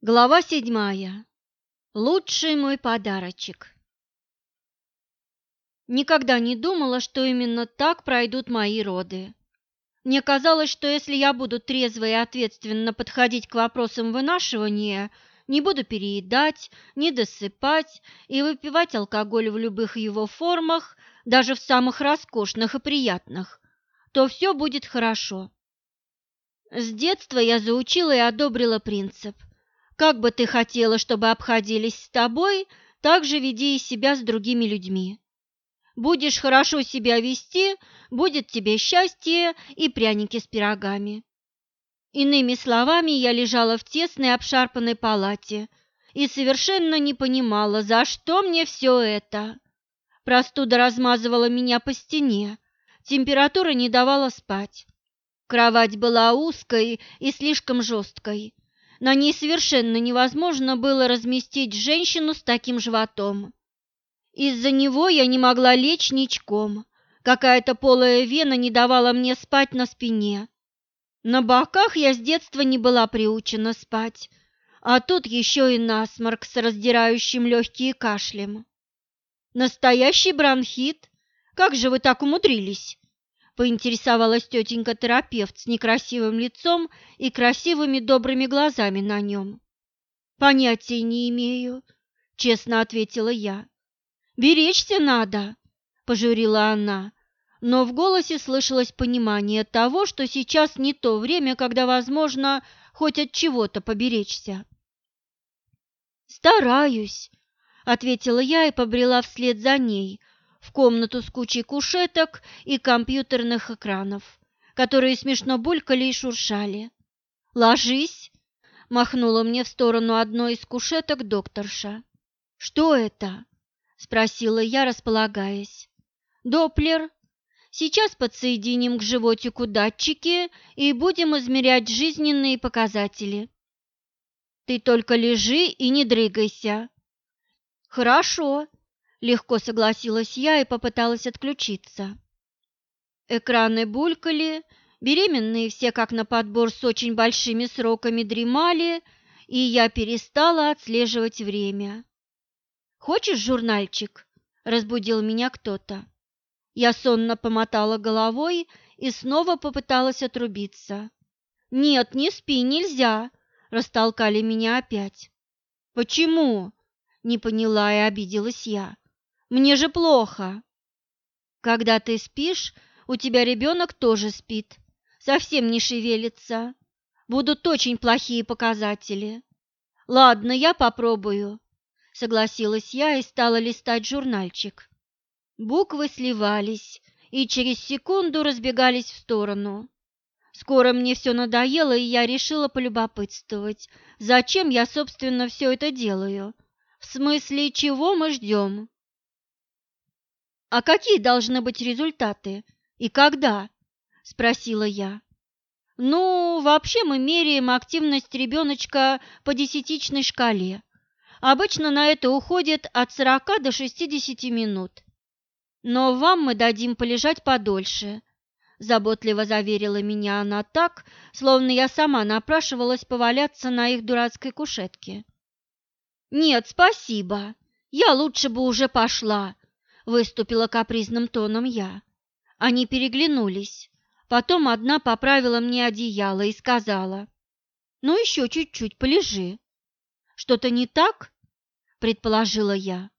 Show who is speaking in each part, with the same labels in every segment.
Speaker 1: Глава седьмая. Лучший мой подарочек. Никогда не думала, что именно так пройдут мои роды. Мне казалось, что если я буду трезво и ответственно подходить к вопросам вынашивания, не буду переедать, не досыпать и выпивать алкоголь в любых его формах, даже в самых роскошных и приятных, то все будет хорошо. С детства я заучила и одобрила принцип – как бы ты хотела, чтобы обходились с тобой, так же веди и себя с другими людьми. Будешь хорошо себя вести, будет тебе счастье и пряники с пирогами. Иными словами, я лежала в тесной обшарпанной палате и совершенно не понимала, за что мне все это. Простуда размазывала меня по стене, температура не давала спать. Кровать была узкой и слишком жесткой, на ней совершенно невозможно было разместить женщину с таким животом. Из-за него я не могла лечь ничком. Какая-то полая вена не давала мне спать на спине. На боках я с детства не была приучена спать, а тут еще и насморк с раздирающим легкие кашлем. Настоящий бронхит. Как же вы так умудрились? Поинтересовалась тетенька-терапевт с некрасивым лицом и красивыми добрыми глазами на нем. «Понятия не имею», — честно ответила я. «Беречься надо», — пожурила она, но в голосе слышалось понимание того, что сейчас не то время, когда возможно хоть от чего-то поберечься. «Стараюсь», — ответила я и побрела вслед за ней, в комнату с кучей кушеток и компьютерных экранов, которые смешно булькали и шуршали. «Ложись!» – махнула мне в сторону одной из кушеток докторша. «Что это?» – спросила я, располагаясь. «Доплер. Сейчас подсоединим к животику датчики и будем измерять жизненные показатели. Ты только лежи и не дрыгайся». «Хорошо», Легко согласилась я и попыталась отключиться. Экраны булькали, беременные все как на подбор с очень большими сроками дремали, и я перестала отслеживать время. «Хочешь журнальчик?» – разбудил меня кто-то. Я сонно помотала головой и снова попыталась отрубиться. «Нет, не спи, нельзя!» – растолкали меня опять. «Почему?» – не поняла и обиделась я. Мне же плохо. Когда ты спишь, у тебя ребенок тоже спит, совсем не шевелится. Будут очень плохие показатели. Ладно, я попробую, согласилась я и стала листать журнальчик. Буквы сливались и через секунду разбегались в сторону. Скоро мне все надоело, и я решила полюбопытствовать, зачем я, собственно, все это делаю. В смысле, чего мы ждем? «А какие должны быть результаты? И когда?» – спросила я. «Ну, вообще мы меряем активность ребеночка по десятичной шкале. Обычно на это уходит от 40 до 60 минут. Но вам мы дадим полежать подольше», – заботливо заверила меня она так, словно я сама напрашивалась поваляться на их дурацкой кушетке. «Нет, спасибо. Я лучше бы уже пошла», выступила капризным тоном я. Они переглянулись. Потом одна поправила мне одеяло и сказала, «Ну, еще чуть-чуть полежи». «Что-то не так?» – предположила я.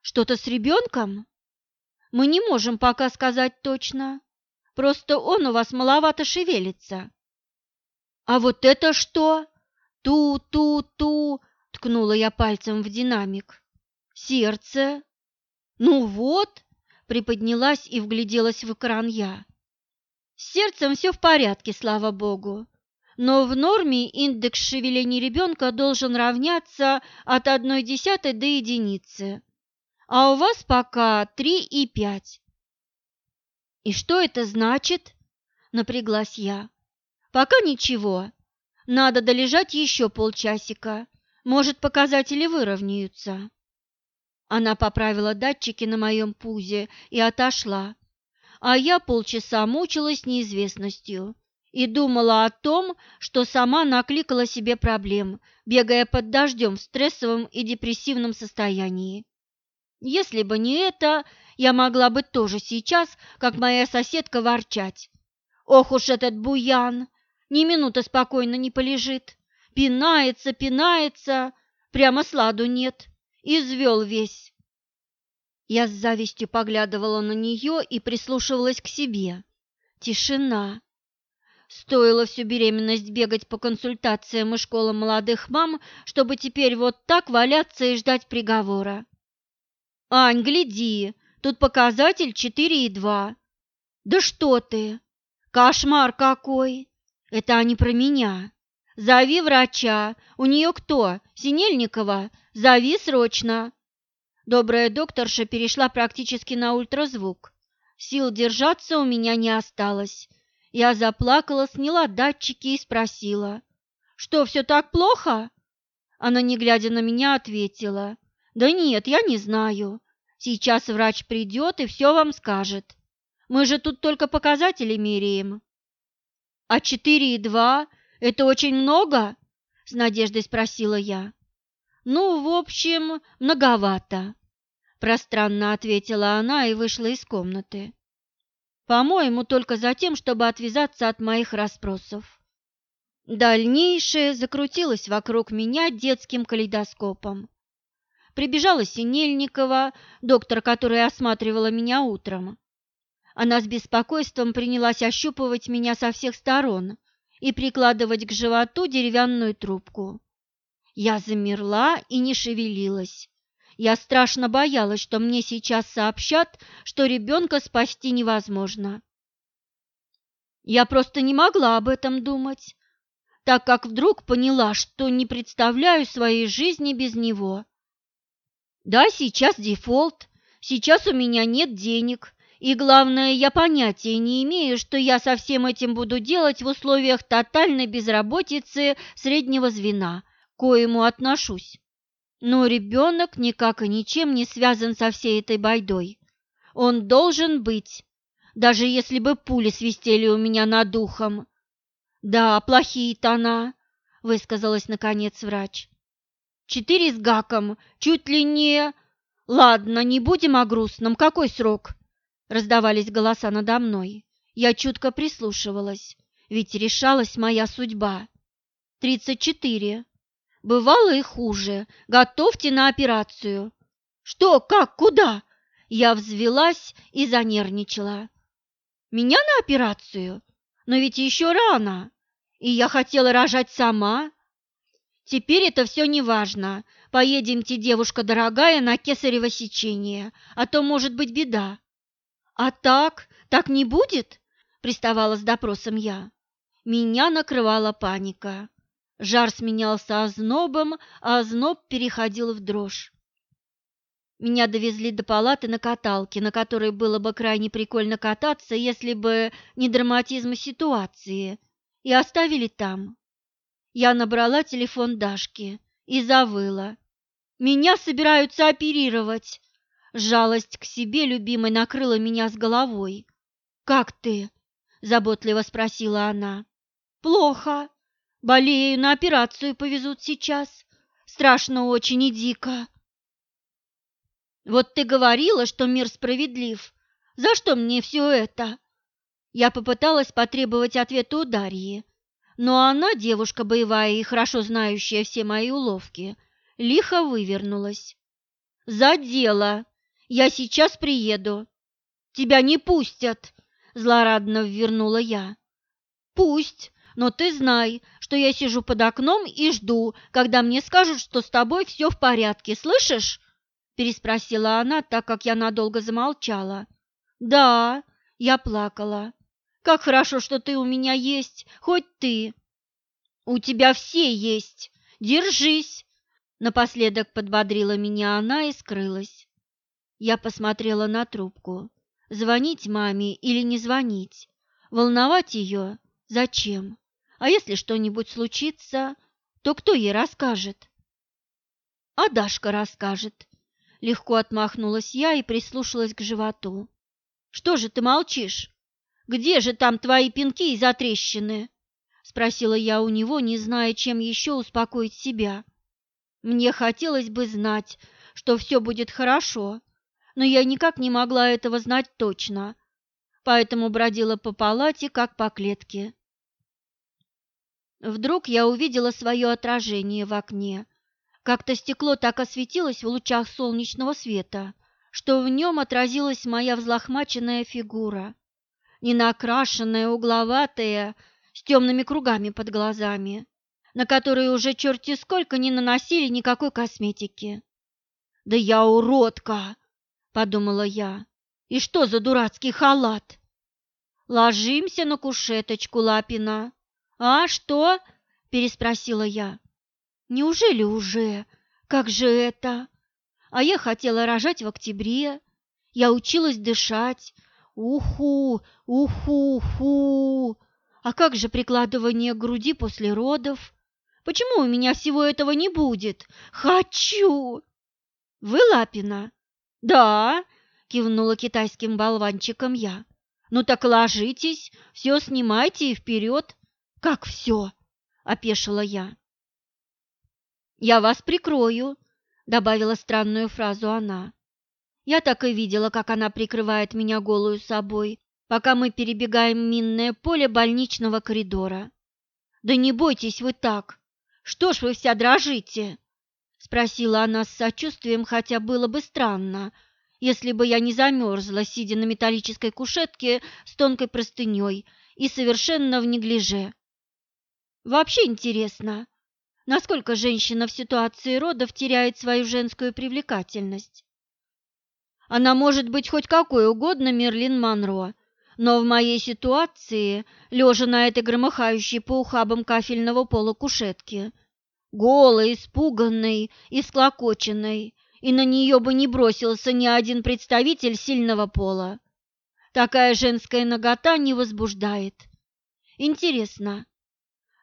Speaker 1: «Что-то с ребенком?» «Мы не можем пока сказать точно. Просто он у вас маловато шевелится». «А вот это что?» «Ту-ту-ту!» – ткнула я пальцем в динамик. «Сердце!» «Ну вот!» – приподнялась и вгляделась в экран я. С сердцем все в порядке, слава богу. Но в норме индекс шевеления ребенка должен равняться от 1 десятой до единицы, а у вас пока 3 и 5. «И что это значит?» – напряглась я. «Пока ничего. Надо долежать еще полчасика. Может, показатели выровняются». Она поправила датчики на моем пузе и отошла, а я полчаса мучилась неизвестностью и думала о том, что сама накликала себе проблем, бегая под дождем в стрессовом и депрессивном состоянии. Если бы не это, я могла бы тоже сейчас, как моя соседка, ворчать. Ох уж этот буян! Ни минуты спокойно не полежит. Пинается, пинается, прямо сладу нет. Извел весь. Я с завистью поглядывала на нее и прислушивалась к себе. Тишина. Стоило всю беременность бегать по консультациям и школам молодых мам, чтобы теперь вот так валяться и ждать приговора. «Ань, гляди, тут показатель 4,2». «Да что ты! Кошмар какой! Это они про меня. Зови врача. У нее кто? Синельникова? Зови срочно!» Добрая докторша перешла практически на ультразвук. Сил держаться у меня не осталось. Я заплакала, сняла датчики и спросила. «Что, все так плохо?» Она, не глядя на меня, ответила. «Да нет, я не знаю. Сейчас врач придет и все вам скажет. Мы же тут только показатели меряем». «А четыре и два – это очень много?» – с надеждой спросила я. «Ну, в общем, многовато», – пространно ответила она и вышла из комнаты. По-моему, только за тем, чтобы отвязаться от моих расспросов. Дальнейшее закрутилось вокруг меня детским калейдоскопом. Прибежала Синельникова, доктор, которая осматривала меня утром. Она с беспокойством принялась ощупывать меня со всех сторон и прикладывать к животу деревянную трубку. Я замерла и не шевелилась. Я страшно боялась, что мне сейчас сообщат, что ребенка спасти невозможно. Я просто не могла об этом думать, так как вдруг поняла, что не представляю своей жизни без него. Да, сейчас дефолт, сейчас у меня нет денег, и главное, я понятия не имею, что я со всем этим буду делать в условиях тотальной безработицы среднего звена, к коему отношусь. Но ребенок никак и ничем не связан со всей этой байдой. Он должен быть, даже если бы пули свистели у меня над ухом. Да, плохие тона, высказалась наконец врач. Четыре с гаком, чуть ли не... Ладно, не будем о грустном, какой срок? Раздавались голоса надо мной. Я чутко прислушивалась, ведь решалась моя судьба. Тридцать четыре. Бывало и хуже. Готовьте на операцию. Что, как, куда? Я взвелась и занервничала. Меня на операцию? Но ведь еще рано. И я хотела рожать сама. Теперь это все не важно. Поедемте, девушка дорогая, на кесарево сечение, а то может быть беда. А так, так не будет? Приставала с допросом я. Меня накрывала паника. Жар сменялся ознобом, а озноб переходил в дрожь. Меня довезли до палаты на каталке, на которой было бы крайне прикольно кататься, если бы не драматизм ситуации, и оставили там. Я набрала телефон Дашки и завыла. «Меня собираются оперировать!» Жалость к себе любимой накрыла меня с головой. «Как ты?» – заботливо спросила она. «Плохо. Болею, на операцию повезут сейчас. Страшно очень и дико. Вот ты говорила, что мир справедлив. За что мне все это? Я попыталась потребовать ответа у Дарьи, но она, девушка боевая и хорошо знающая все мои уловки, лихо вывернулась. «За дело! Я сейчас приеду!» «Тебя не пустят!» – злорадно ввернула я. «Пусть, но ты знай, что я сижу под окном и жду, когда мне скажут, что с тобой все в порядке, слышишь?» Переспросила она, так как я надолго замолчала. «Да», — я плакала. «Как хорошо, что ты у меня есть, хоть ты». «У тебя все есть. Держись!» Напоследок подбодрила меня она и скрылась. Я посмотрела на трубку. Звонить маме или не звонить? Волновать ее? Зачем? А если что-нибудь случится, то кто ей расскажет? А Дашка расскажет. Легко отмахнулась я и прислушалась к животу. Что же ты молчишь? Где же там твои пинки и затрещины?» – спросила я у него, не зная, чем еще успокоить себя. Мне хотелось бы знать, что все будет хорошо, но я никак не могла этого знать точно, поэтому бродила по палате, как по клетке. Вдруг я увидела свое отражение в окне. Как-то стекло так осветилось в лучах солнечного света, что в нем отразилась моя взлохмаченная фигура ненакрашенная, угловатая, с темными кругами под глазами, на которые уже черти сколько не наносили никакой косметики. «Да я уродка!» — подумала я. «И что за дурацкий халат?» «Ложимся на кушеточку, Лапина». «А что?» — переспросила я. «Неужели уже? Как же это?» А я хотела рожать в октябре. Я училась дышать, Уху, уху, ху. А как же прикладывание к груди после родов? Почему у меня всего этого не будет? Хочу! Вы Лапина? Да, кивнула китайским болванчиком я. Ну так ложитесь, все снимайте и вперед. Как все? Опешила я. Я вас прикрою, добавила странную фразу она. Я так и видела, как она прикрывает меня голую собой, пока мы перебегаем минное поле больничного коридора. «Да не бойтесь вы так! Что ж вы вся дрожите?» — спросила она с сочувствием, хотя было бы странно, если бы я не замерзла, сидя на металлической кушетке с тонкой простыней и совершенно в неглиже. Вообще интересно, насколько женщина в ситуации родов теряет свою женскую привлекательность. Она может быть хоть какой угодно Мерлин Монро, но в моей ситуации, лежа на этой громыхающей по ухабам кафельного пола кушетке, голой, испуганной и склокоченной, и на нее бы не бросился ни один представитель сильного пола. Такая женская нагота не возбуждает. Интересно,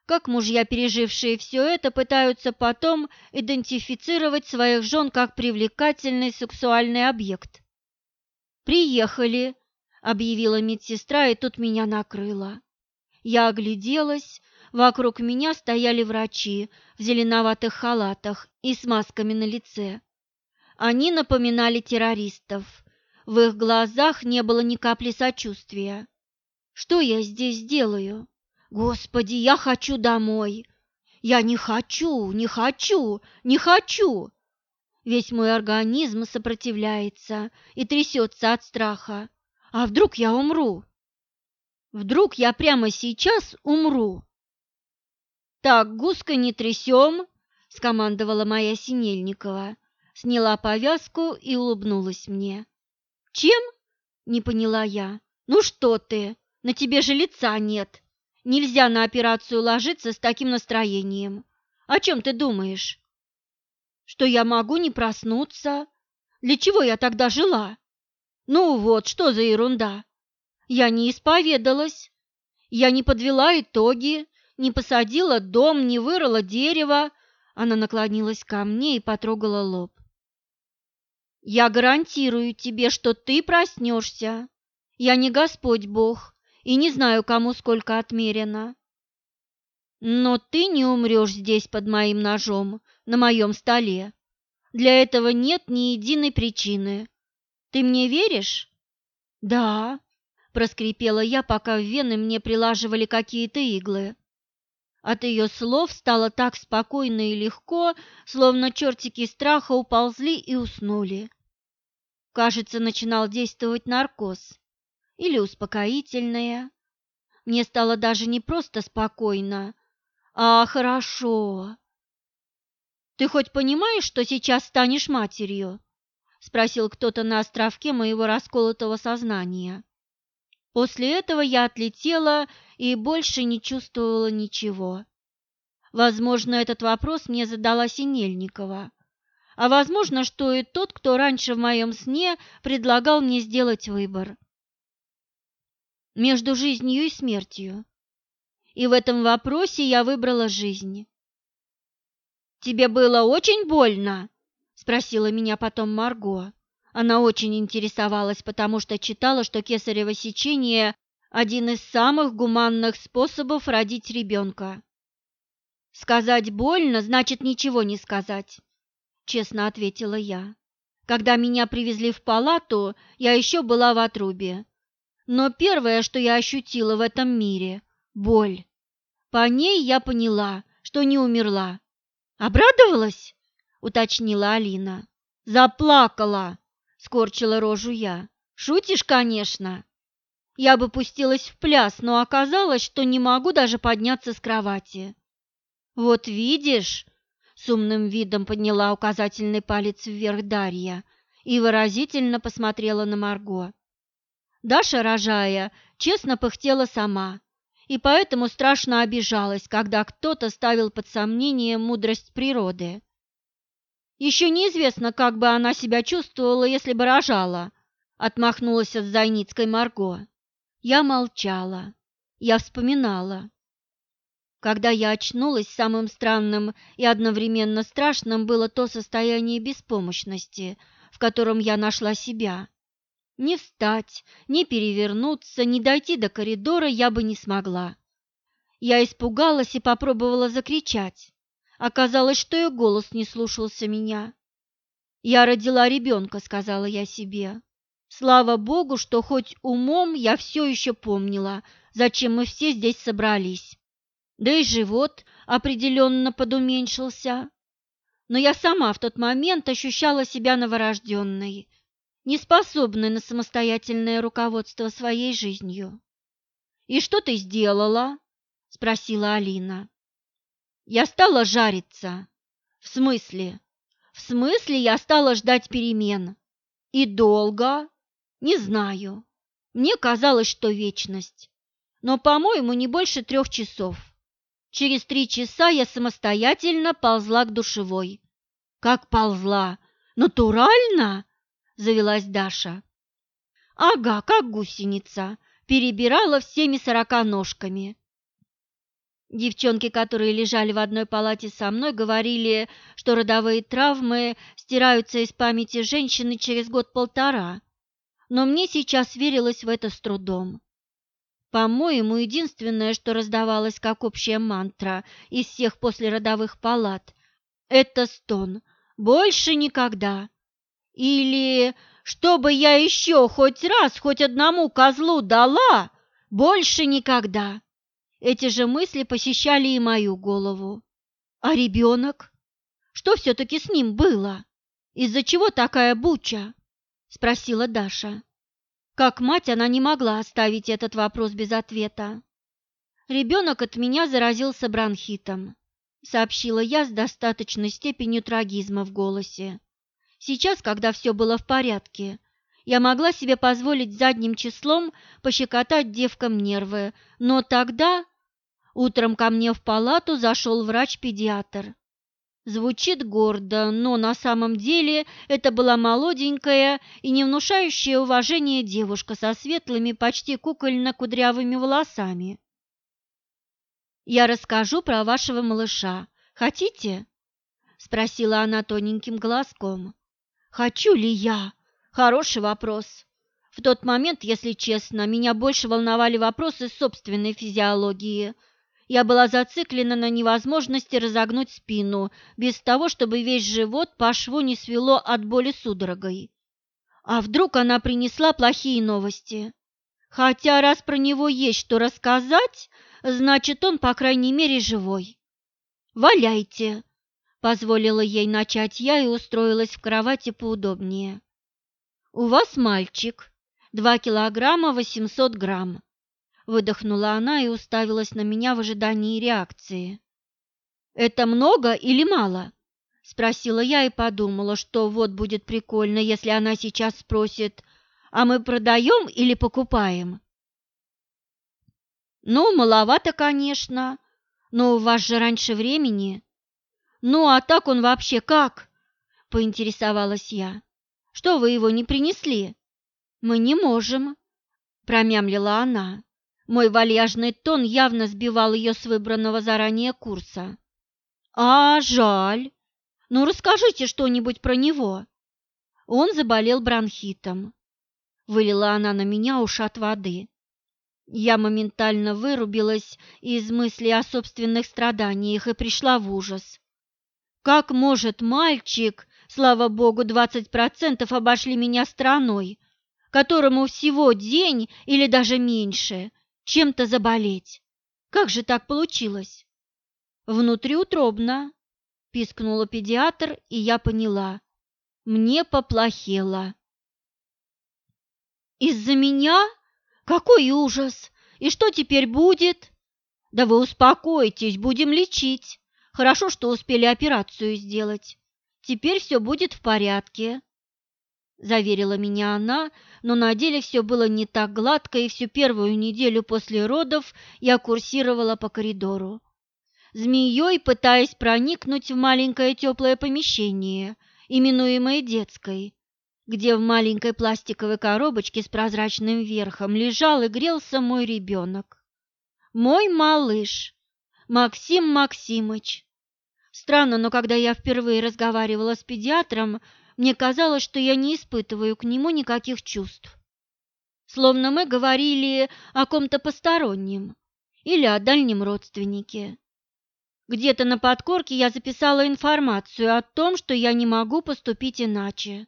Speaker 1: как мужья, пережившие все это, пытаются потом идентифицировать своих жен как привлекательный сексуальный объект. «Приехали», — объявила медсестра, и тут меня накрыло. Я огляделась, вокруг меня стояли врачи в зеленоватых халатах и с масками на лице. Они напоминали террористов. В их глазах не было ни капли сочувствия. «Что я здесь делаю?» Господи, я хочу домой. Я не хочу, не хочу, не хочу. Весь мой организм сопротивляется и трясется от страха. А вдруг я умру? Вдруг я прямо сейчас умру? Так, гуска не трясем, скомандовала моя Синельникова, сняла повязку и улыбнулась мне. Чем? Не поняла я. Ну что ты, на тебе же лица нет. Нельзя на операцию ложиться с таким настроением. О чем ты думаешь? Что я могу не проснуться? Для чего я тогда жила? Ну вот, что за ерунда? Я не исповедалась. Я не подвела итоги, не посадила дом, не вырыла дерево. Она наклонилась ко мне и потрогала лоб. Я гарантирую тебе, что ты проснешься. Я не Господь Бог, и не знаю, кому сколько отмерено. Но ты не умрешь здесь под моим ножом, на моем столе. Для этого нет ни единой причины. Ты мне веришь? Да, проскрипела я, пока в вены мне прилаживали какие-то иглы. От ее слов стало так спокойно и легко, словно чертики страха уползли и уснули. Кажется, начинал действовать наркоз или успокоительное. Мне стало даже не просто спокойно, а хорошо. «Ты хоть понимаешь, что сейчас станешь матерью?» – спросил кто-то на островке моего расколотого сознания. После этого я отлетела и больше не чувствовала ничего. Возможно, этот вопрос мне задала Синельникова. А возможно, что и тот, кто раньше в моем сне предлагал мне сделать выбор между жизнью и смертью. И в этом вопросе я выбрала жизнь. «Тебе было очень больно?» – спросила меня потом Марго. Она очень интересовалась, потому что читала, что кесарево сечение Один из самых гуманных способов родить ребенка. Сказать больно, значит ничего не сказать, честно ответила я. Когда меня привезли в палату, я еще была в отрубе. Но первое, что я ощутила в этом мире – боль. По ней я поняла, что не умерла. «Обрадовалась?» – уточнила Алина. «Заплакала!» – скорчила рожу я. «Шутишь, конечно!» Я бы пустилась в пляс, но оказалось, что не могу даже подняться с кровати. «Вот видишь!» – с умным видом подняла указательный палец вверх Дарья и выразительно посмотрела на Марго. Даша, рожая, честно пыхтела сама, и поэтому страшно обижалась, когда кто-то ставил под сомнение мудрость природы. Еще неизвестно, как бы она себя чувствовала, если бы рожала, отмахнулась от Зайницкой Марго. Я молчала, я вспоминала. Когда я очнулась, самым странным и одновременно страшным было то состояние беспомощности, в котором я нашла себя. Ни встать, ни перевернуться, ни дойти до коридора я бы не смогла. Я испугалась и попробовала закричать. Оказалось, что и голос не слушался меня. «Я родила ребенка», — сказала я себе. Слава богу, что хоть умом я все еще помнила, зачем мы все здесь собрались. Да и живот определенно подуменьшился. Но я сама в тот момент ощущала себя новорожденной, неспособной на самостоятельное руководство своей жизнью. «И что ты сделала?» – спросила Алина. «Я стала жариться». «В смысле?» «В смысле я стала ждать перемен». «И долго?» «Не знаю. Мне казалось, что вечность. Но, по-моему, не больше трех часов. Через три часа я самостоятельно ползла к душевой». «Как ползла? Натурально?» – завелась Даша. «Ага, как гусеница, перебирала всеми сорока ножками». Девчонки, которые лежали в одной палате со мной, говорили, что родовые травмы стираются из памяти женщины через год-полтора. Но мне сейчас верилось в это с трудом. По-моему, единственное, что раздавалось как общая мантра из всех послеродовых палат, это стон «Больше никогда!» Или чтобы я еще хоть раз хоть одному козлу дала, больше никогда. Эти же мысли посещали и мою голову. А ребенок? Что все-таки с ним было? Из-за чего такая буча? Спросила Даша. Как мать она не могла оставить этот вопрос без ответа. Ребенок от меня заразился бронхитом, сообщила я с достаточной степенью трагизма в голосе. Сейчас, когда все было в порядке, я могла себе позволить задним числом пощекотать девкам нервы, но тогда утром ко мне в палату зашел врач-педиатр. Звучит гордо, но на самом деле это была молоденькая и не внушающая уважения девушка со светлыми, почти кукольно-кудрявыми волосами. «Я расскажу про вашего малыша. Хотите?» – спросила она тоненьким голоском. Хочу ли я? Хороший вопрос. В тот момент, если честно, меня больше волновали вопросы собственной физиологии. Я была зациклена на невозможности разогнуть спину, без того, чтобы весь живот по шву не свело от боли судорогой. А вдруг она принесла плохие новости? Хотя раз про него есть что рассказать, значит, он, по крайней мере, живой. «Валяйте!» Позволила ей начать я и устроилась в кровати поудобнее. «У вас мальчик, два килограмма восемьсот грамм», выдохнула она и уставилась на меня в ожидании реакции. «Это много или мало?» Спросила я и подумала, что вот будет прикольно, если она сейчас спросит, а мы продаем или покупаем? Ну, маловато, конечно, но у вас же раньше времени. «Ну, а так он вообще как?» – поинтересовалась я. «Что вы его не принесли?» «Мы не можем», – промямлила она. Мой вальяжный тон явно сбивал ее с выбранного заранее курса. «А, жаль. Ну, расскажите что-нибудь про него». Он заболел бронхитом. Вылила она на меня ушат воды. Я моментально вырубилась из мыслей о собственных страданиях и пришла в ужас. Как может мальчик, слава богу, 20% обошли меня стороной, которому всего день или даже меньше, чем-то заболеть? Как же так получилось? Внутриутробно, пискнула педиатр, и я поняла. Мне поплохело. Из-за меня? Какой ужас! И что теперь будет? Да вы успокойтесь, будем лечить. Хорошо, что успели операцию сделать. Теперь все будет в порядке. Заверила меня она, но на деле все было не так гладко, и всю первую неделю после родов я курсировала по коридору. Змеей пытаясь проникнуть в маленькое теплое помещение, именуемое детской, где в маленькой пластиковой коробочке с прозрачным верхом лежал и грелся мой ребенок. Мой малыш, Максим Максимыч. Странно, но когда я впервые разговаривала с педиатром, мне казалось, что я не испытываю к нему никаких чувств. Словно мы говорили о ком-то постороннем или о дальнем родственнике. Где-то на подкорке я записала информацию о том, что я не могу поступить иначе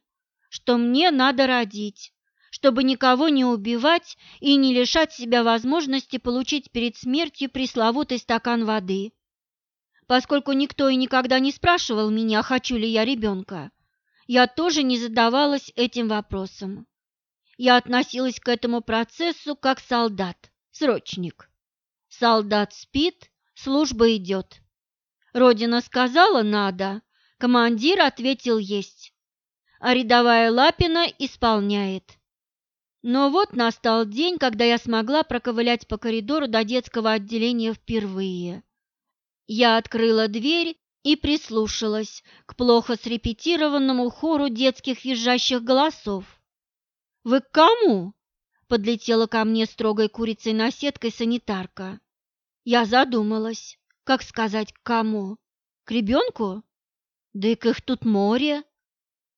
Speaker 1: что мне надо родить, чтобы никого не убивать и не лишать себя возможности получить перед смертью пресловутый стакан воды. Поскольку никто и никогда не спрашивал меня, хочу ли я ребенка, я тоже не задавалась этим вопросом. Я относилась к этому процессу как солдат, срочник. Солдат спит, служба идет. Родина сказала «надо», командир ответил «есть» а рядовая Лапина исполняет. Но вот настал день, когда я смогла проковылять по коридору до детского отделения впервые. Я открыла дверь и прислушалась к плохо срепетированному хору детских визжащих голосов. «Вы к кому?» – подлетела ко мне строгой курицей-наседкой санитарка. Я задумалась, как сказать к кому? К ребенку? Да и к их тут море.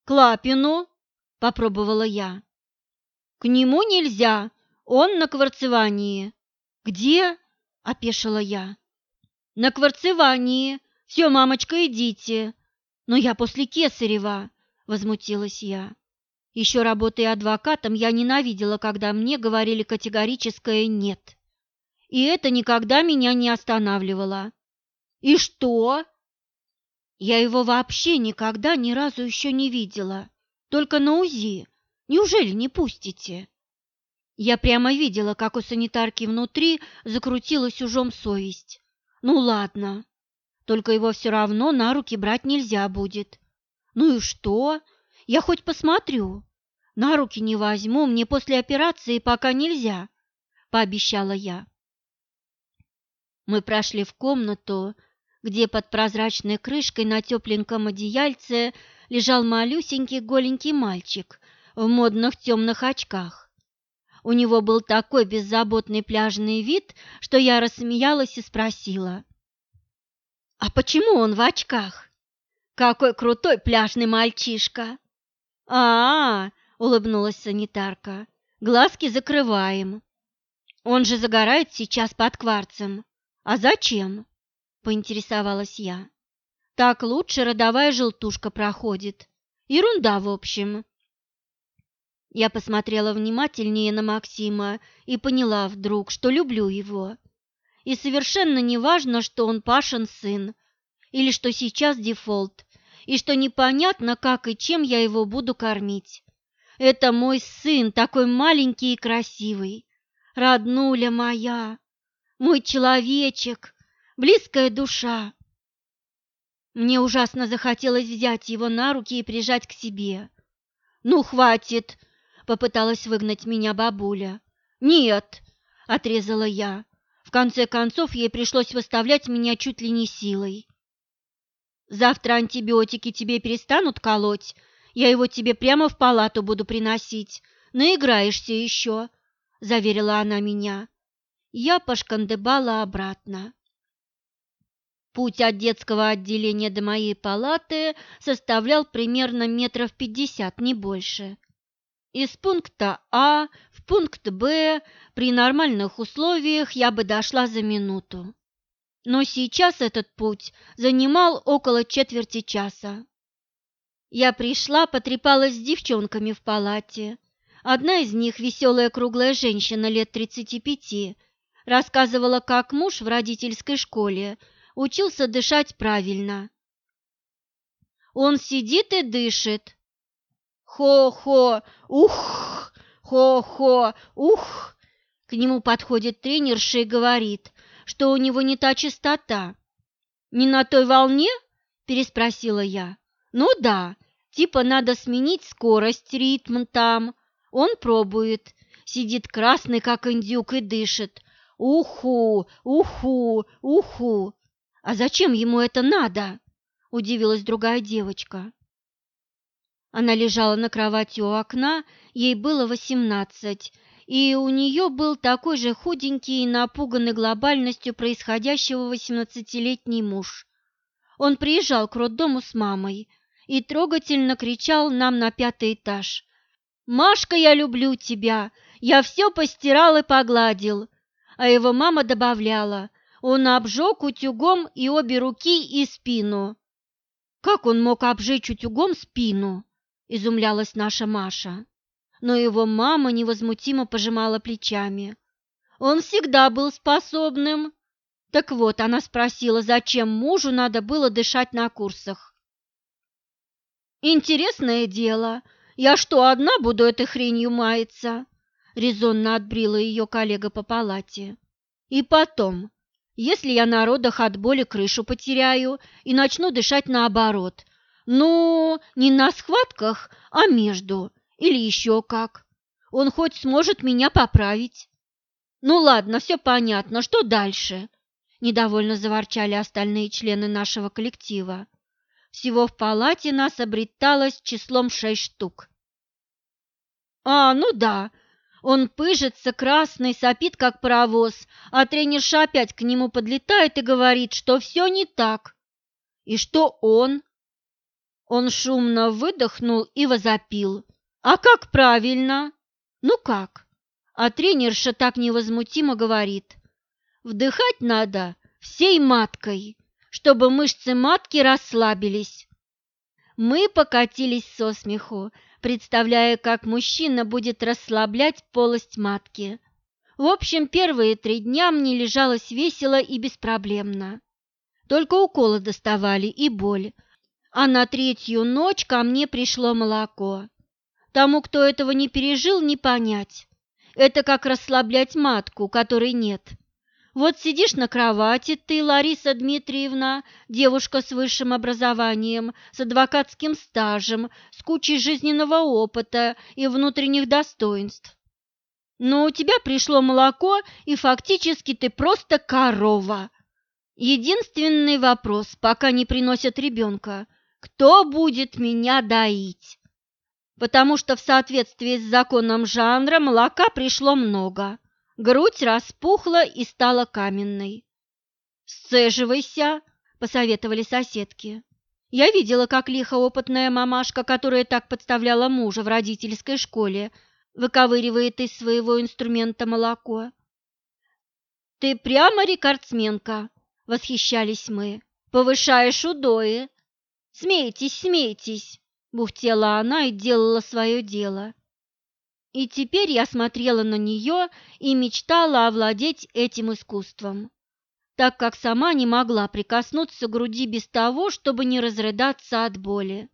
Speaker 1: «К Лапину!» – попробовала я. «К нему нельзя, он на кварцевании». «Где?» – опешила я. «На кварцевании. Все, мамочка, идите». «Но я после Кесарева», – возмутилась я. Еще работая адвокатом, я ненавидела, когда мне говорили категорическое «нет». И это никогда меня не останавливало. «И что?» Я его вообще никогда ни разу еще не видела, только на УЗИ. Неужели не пустите? Я прямо видела, как у санитарки внутри закрутилась ужом совесть. Ну ладно, только его все равно на руки брать нельзя будет. Ну и что? Я хоть посмотрю. На руки не возьму, мне после операции пока нельзя, пообещала я. Мы прошли в комнату, где под прозрачной крышкой на тепленьком одеяльце лежал малюсенький голенький мальчик в модных темных очках. У него был такой беззаботный пляжный вид, что я рассмеялась и спросила. «А почему он в очках? Какой крутой пляжный мальчишка!» «А-а-а!» — улыбнулась санитарка. «Глазки закрываем. Он же загорает сейчас под кварцем. А зачем?» – поинтересовалась я. «Так лучше родовая желтушка проходит. Ерунда, в общем». Я посмотрела внимательнее на Максима и поняла вдруг, что люблю его. И совершенно не важно, что он Пашин сын, или что сейчас дефолт, и что непонятно, как и чем я его буду кормить. Это мой сын, такой маленький и красивый. Роднуля моя, мой человечек, близкая душа. Мне ужасно захотелось взять его на руки и прижать к себе. «Ну, хватит!» — попыталась выгнать меня бабуля. «Нет!» — отрезала я. В конце концов, ей пришлось выставлять меня чуть ли не силой. «Завтра антибиотики тебе перестанут колоть, я его тебе прямо в палату буду приносить. Наиграешься еще!» — заверила она меня. Я пошкандыбала обратно. Путь от детского отделения до моей палаты составлял примерно метров пятьдесят, не больше. Из пункта А пункт Б при нормальных условиях я бы дошла за минуту. Но сейчас этот путь занимал около четверти часа. Я пришла, потрепалась с девчонками в палате. Одна из них, веселая круглая женщина лет тридцати пяти, рассказывала, как муж в родительской школе учился дышать правильно. Он сидит и дышит. Хо-хо, ух, хо-хо, ух. К нему подходит тренерша и говорит, что у него не та частота. «Не на той волне?» – переспросила я. «Ну да, типа надо сменить скорость, ритм там». Он пробует, сидит красный, как индюк, и дышит. «Уху, уху, уху!» «А зачем ему это надо?» – удивилась другая девочка. Она лежала на кровати у окна, ей было восемнадцать, и у нее был такой же худенький и напуганный глобальностью происходящего восемнадцатилетний муж. Он приезжал к роддому с мамой и трогательно кричал нам на пятый этаж. «Машка, я люблю тебя! Я все постирал и погладил!» А его мама добавляла, он обжег утюгом и обе руки, и спину. «Как он мог обжечь утюгом спину?» – изумлялась наша Маша но его мама невозмутимо пожимала плечами. Он всегда был способным. Так вот, она спросила, зачем мужу надо было дышать на курсах. «Интересное дело. Я что, одна буду этой хренью маяться?» – резонно отбрила ее коллега по палате. «И потом, если я на родах от боли крышу потеряю и начну дышать наоборот, ну, не на схватках, а между, или еще как. Он хоть сможет меня поправить. Ну ладно, все понятно, что дальше? Недовольно заворчали остальные члены нашего коллектива. Всего в палате нас обреталось числом шесть штук. А, ну да, он пыжится, красный, сопит, как паровоз, а тренерша опять к нему подлетает и говорит, что все не так. И что он? Он шумно выдохнул и возопил. А как правильно? Ну как? А тренерша так невозмутимо говорит. Вдыхать надо всей маткой, чтобы мышцы матки расслабились. Мы покатились со смеху, представляя, как мужчина будет расслаблять полость матки. В общем, первые три дня мне лежалось весело и беспроблемно. Только уколы доставали и боль, а на третью ночь ко мне пришло молоко. Тому, кто этого не пережил, не понять. Это как расслаблять матку, которой нет. Вот сидишь на кровати ты, Лариса Дмитриевна, девушка с высшим образованием, с адвокатским стажем, с кучей жизненного опыта и внутренних достоинств. Но у тебя пришло молоко, и фактически ты просто корова. Единственный вопрос, пока не приносят ребенка – кто будет меня доить? потому что в соответствии с законом жанра молока пришло много. Грудь распухла и стала каменной. «Сцеживайся», – посоветовали соседки. Я видела, как лихо опытная мамашка, которая так подставляла мужа в родительской школе, выковыривает из своего инструмента молоко. «Ты прямо рекордсменка!» – восхищались мы. «Повышаешь удои!» «Смейтесь, смейтесь!» Бухтела она и делала свое дело. И теперь я смотрела на нее и мечтала овладеть этим искусством, так как сама не могла прикоснуться к груди без того, чтобы не разрыдаться от боли.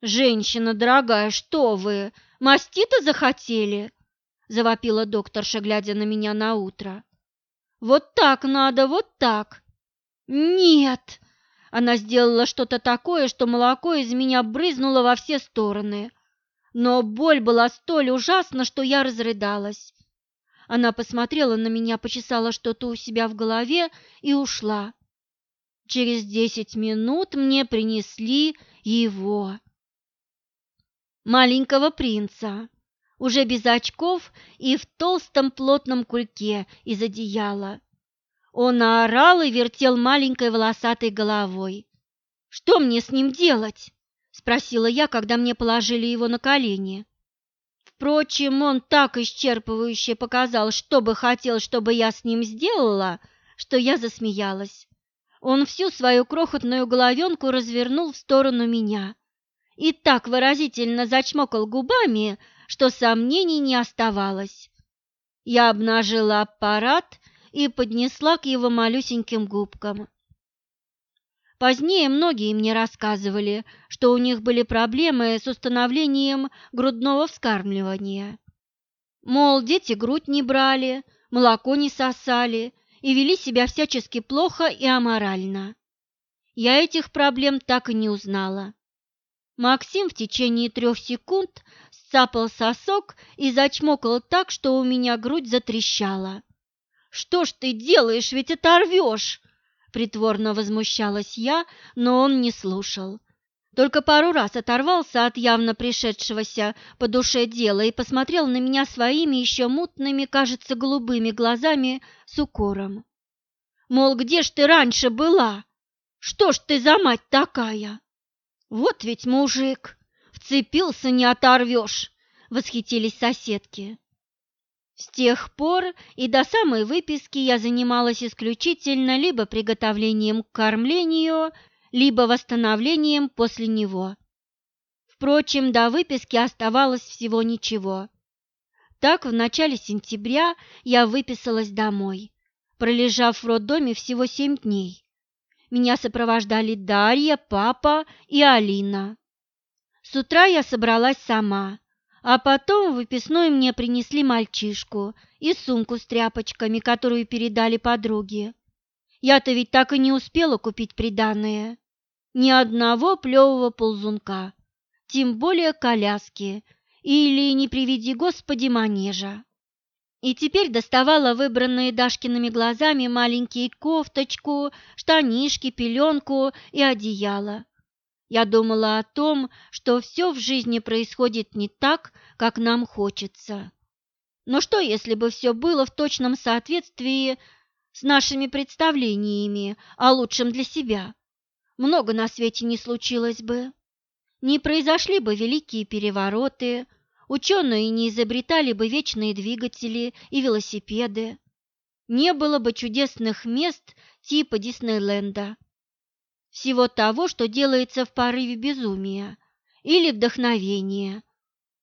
Speaker 1: «Женщина дорогая, что вы, мастита захотели?» – завопила докторша, глядя на меня на утро. «Вот так надо, вот так!» «Нет!» Она сделала что-то такое, что молоко из меня брызнуло во все стороны. Но боль была столь ужасна, что я разрыдалась. Она посмотрела на меня, почесала что-то у себя в голове и ушла. Через десять минут мне принесли его. Маленького принца, уже без очков и в толстом плотном кульке из одеяла. Он орал и вертел маленькой волосатой головой. «Что мне с ним делать?» – спросила я, когда мне положили его на колени. Впрочем, он так исчерпывающе показал, что бы хотел, чтобы я с ним сделала, что я засмеялась. Он всю свою крохотную головенку развернул в сторону меня и так выразительно зачмокал губами, что сомнений не оставалось. Я обнажила аппарат и поднесла к его малюсеньким губкам. Позднее многие мне рассказывали, что у них были проблемы с установлением грудного вскармливания. Мол, дети грудь не брали, молоко не сосали и вели себя всячески плохо и аморально. Я этих проблем так и не узнала. Максим в течение трех секунд сцапал сосок и зачмокал так, что у меня грудь затрещала. «Что ж ты делаешь, ведь оторвешь!» Притворно возмущалась я, но он не слушал. Только пару раз оторвался от явно пришедшегося по душе дела и посмотрел на меня своими еще мутными, кажется, голубыми глазами с укором. Мол, где ж ты раньше была? Что ж ты за мать такая? Вот ведь мужик, вцепился не оторвешь, восхитились соседки. С тех пор и до самой выписки я занималась исключительно либо приготовлением к кормлению, либо восстановлением после него. Впрочем, до выписки оставалось всего ничего. Так, в начале сентября я выписалась домой, пролежав в роддоме всего семь дней. Меня сопровождали Дарья, папа и Алина. С утра я собралась сама, а потом в выписной мне принесли мальчишку и сумку с тряпочками, которую передали подруге. Я-то ведь так и не успела купить приданое. Ни одного плевого ползунка, тем более коляски или, не приведи Господи, манежа. И теперь доставала выбранные Дашкиными глазами маленькие кофточку, штанишки, пеленку и одеяло. Я думала о том, что все в жизни происходит не так, как нам хочется. Но что, если бы все было в точном соответствии с нашими представлениями о лучшем для себя? Много на свете не случилось бы. Не произошли бы великие перевороты, ученые не изобретали бы вечные двигатели и велосипеды, не было бы чудесных мест типа Диснейленда, всего того, что делается в порыве безумия или вдохновения,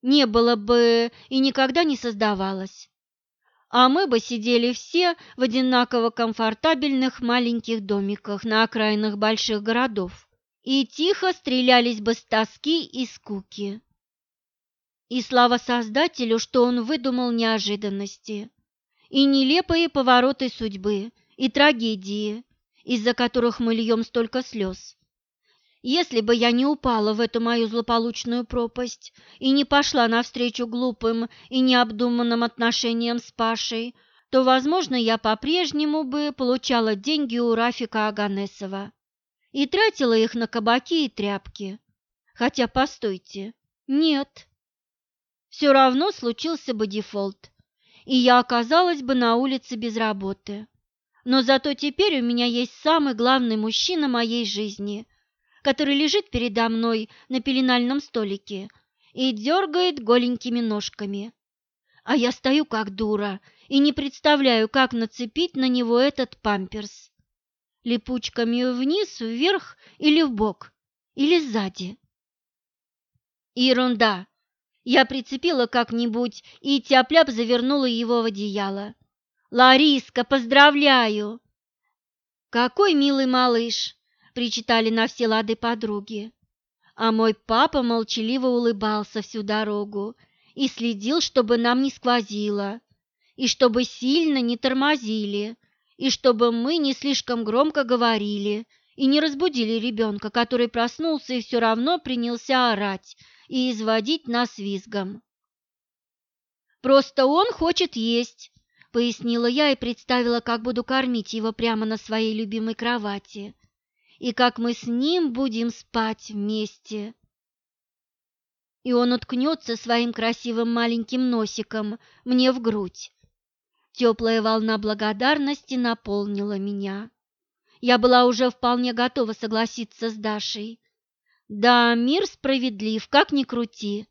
Speaker 1: не было бы и никогда не создавалось. А мы бы сидели все в одинаково комфортабельных маленьких домиках на окраинах больших городов и тихо стрелялись бы с тоски и скуки. И слава Создателю, что он выдумал неожиданности и нелепые повороты судьбы и трагедии, из-за которых мы льем столько слез. Если бы я не упала в эту мою злополучную пропасть и не пошла навстречу глупым и необдуманным отношениям с Пашей, то, возможно, я по-прежнему бы получала деньги у Рафика Аганесова и тратила их на кабаки и тряпки. Хотя, постойте, нет. Все равно случился бы дефолт, и я оказалась бы на улице без работы. Но зато теперь у меня есть самый главный мужчина моей жизни, который лежит передо мной на пеленальном столике и дергает голенькими ножками. А я стою как дура и не представляю, как нацепить на него этот памперс. Липучками вниз, вверх или в бок, или сзади. Ерунда. Я прицепила как-нибудь и тяп-ляп завернула его в одеяло. «Лариска, поздравляю!» «Какой милый малыш!» – причитали на все лады подруги. А мой папа молчаливо улыбался всю дорогу и следил, чтобы нам не сквозило, и чтобы сильно не тормозили, и чтобы мы не слишком громко говорили и не разбудили ребенка, который проснулся и все равно принялся орать и изводить нас визгом. «Просто он хочет есть», — пояснила я и представила, как буду кормить его прямо на своей любимой кровати, и как мы с ним будем спать вместе. И он уткнется своим красивым маленьким носиком мне в грудь. Теплая волна благодарности наполнила меня. Я была уже вполне готова согласиться с Дашей. Да, мир справедлив, как ни крути.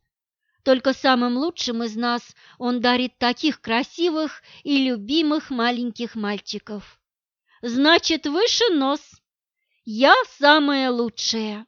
Speaker 1: Только самым лучшим из нас он дарит таких красивых и любимых маленьких мальчиков. Значит, выше нос. Я самая лучшая.